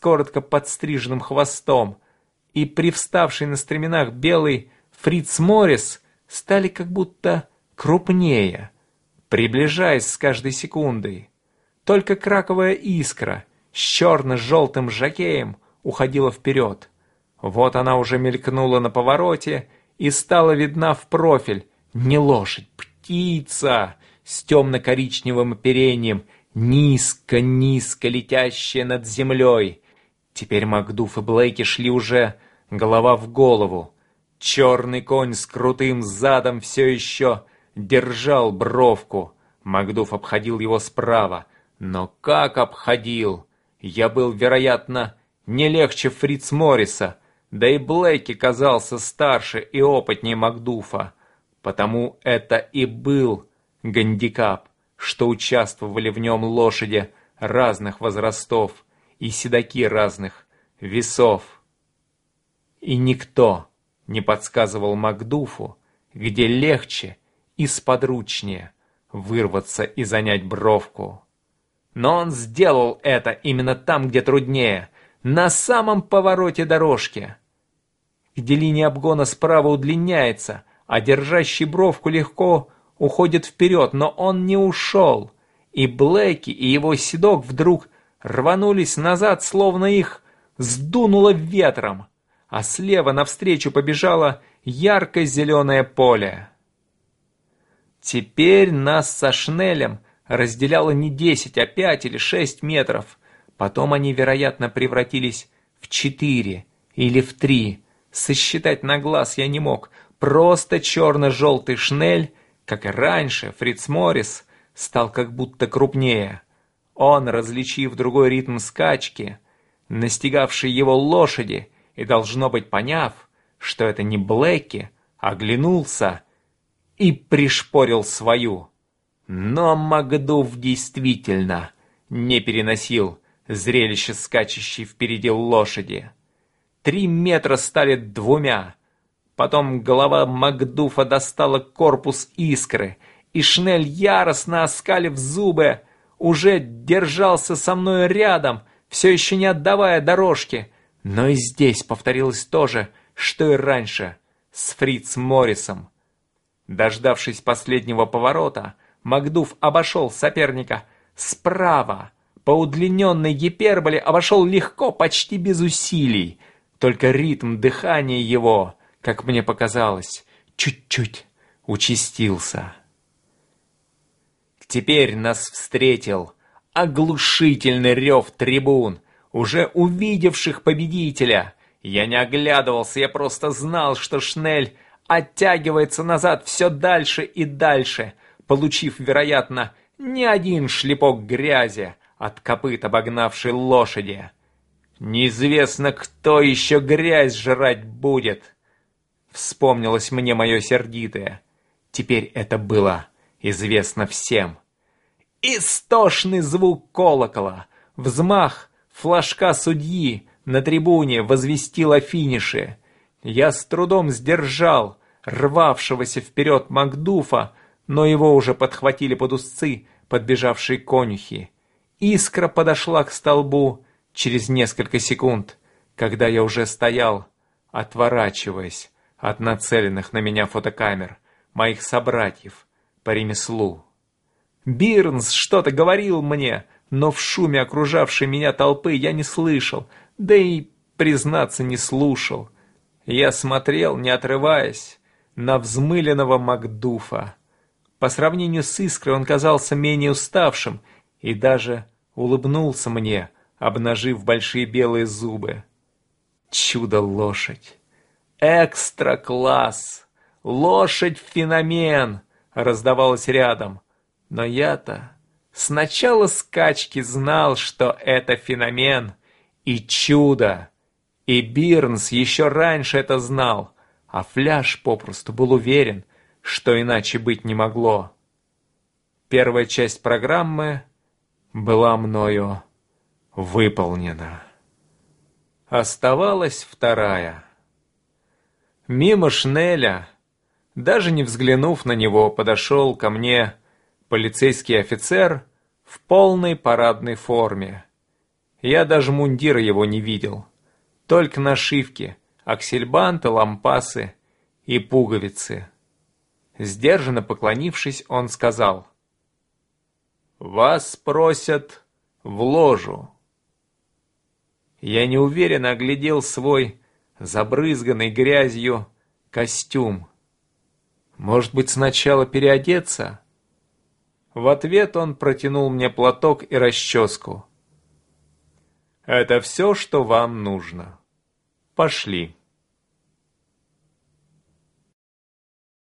коротко подстриженным хвостом и привставший на стременах белый Фриц Моррис стали как будто крупнее, приближаясь с каждой секундой. Только краковая искра с черно-желтым жакеем уходила вперед. Вот она уже мелькнула на повороте и стала видна в профиль. Не лошадь, птица с темно-коричневым оперением, низко-низко летящая над землей. Теперь Макдуф и Блейки шли уже голова в голову. Черный конь с крутым задом все еще держал бровку. Макдуф обходил его справа. Но как обходил? Я был, вероятно, не легче Фриц Морриса, да и Блейки казался старше и опытнее Макдуфа. Потому это и был гандикап, что участвовали в нем лошади разных возрастов и седаки разных весов. И никто не подсказывал Макдуфу, где легче и сподручнее вырваться и занять бровку. Но он сделал это именно там, где труднее, на самом повороте дорожки, где линия обгона справа удлиняется, а держащий бровку легко уходит вперед, но он не ушел, и Блэки и его седок вдруг рванулись назад, словно их сдунуло ветром, а слева навстречу побежало ярко-зеленое поле. Теперь нас со Шнелем разделяло не десять, а пять или шесть метров. Потом они, вероятно, превратились в четыре или в три. Сосчитать на глаз я не мог. Просто черно-желтый шнель, как и раньше, Фриц Моррис, стал как будто крупнее. Он, различив другой ритм скачки, настигавший его лошади, и, должно быть, поняв, что это не Блэки, оглянулся и пришпорил свою. Но Магдув действительно не переносил зрелище скачущей впереди лошади. Три метра стали двумя. Потом голова Макдуфа достала корпус искры, и Шнель, яростно оскалив зубы, уже держался со мной рядом, все еще не отдавая дорожки. Но и здесь повторилось то же, что и раньше, с Фриц Моррисом. Дождавшись последнего поворота, Макдуф обошел соперника справа, по удлиненной гиперболе обошел легко, почти без усилий, только ритм дыхания его, как мне показалось, чуть-чуть участился. Теперь нас встретил оглушительный рев трибун, уже увидевших победителя. Я не оглядывался, я просто знал, что Шнель оттягивается назад все дальше и дальше, получив, вероятно, не один шлепок грязи от копыт обогнавшей лошади. Неизвестно, кто еще грязь жрать будет. Вспомнилось мне мое сердитое. Теперь это было известно всем. Истошный звук колокола, взмах флажка судьи на трибуне возвестил о финише. Я с трудом сдержал рвавшегося вперед Макдуфа, но его уже подхватили под узцы подбежавшие конюхи. Искра подошла к столбу, через несколько секунд, когда я уже стоял, отворачиваясь от нацеленных на меня фотокамер моих собратьев по ремеслу. Бирнс что-то говорил мне, но в шуме окружавшей меня толпы я не слышал, да и, признаться, не слушал. Я смотрел, не отрываясь, на взмыленного Макдуфа. По сравнению с Искрой он казался менее уставшим и даже улыбнулся мне, обнажив большие белые зубы. Чудо-лошадь! Экстра-класс! Лошадь-феномен! Раздавалось рядом. Но я-то с начала скачки знал, что это феномен и чудо. И Бирнс еще раньше это знал, а Фляж попросту был уверен, что иначе быть не могло. Первая часть программы была мною выполнена. Оставалась вторая. Мимо Шнеля, даже не взглянув на него, подошел ко мне полицейский офицер в полной парадной форме. Я даже мундира его не видел. Только нашивки, аксельбанты, лампасы и пуговицы. Сдержанно поклонившись, он сказал. «Вас просят в ложу». Я неуверенно оглядел свой забрызганный грязью костюм. Может быть, сначала переодеться? В ответ он протянул мне платок и расческу. «Это все, что вам нужно. Пошли».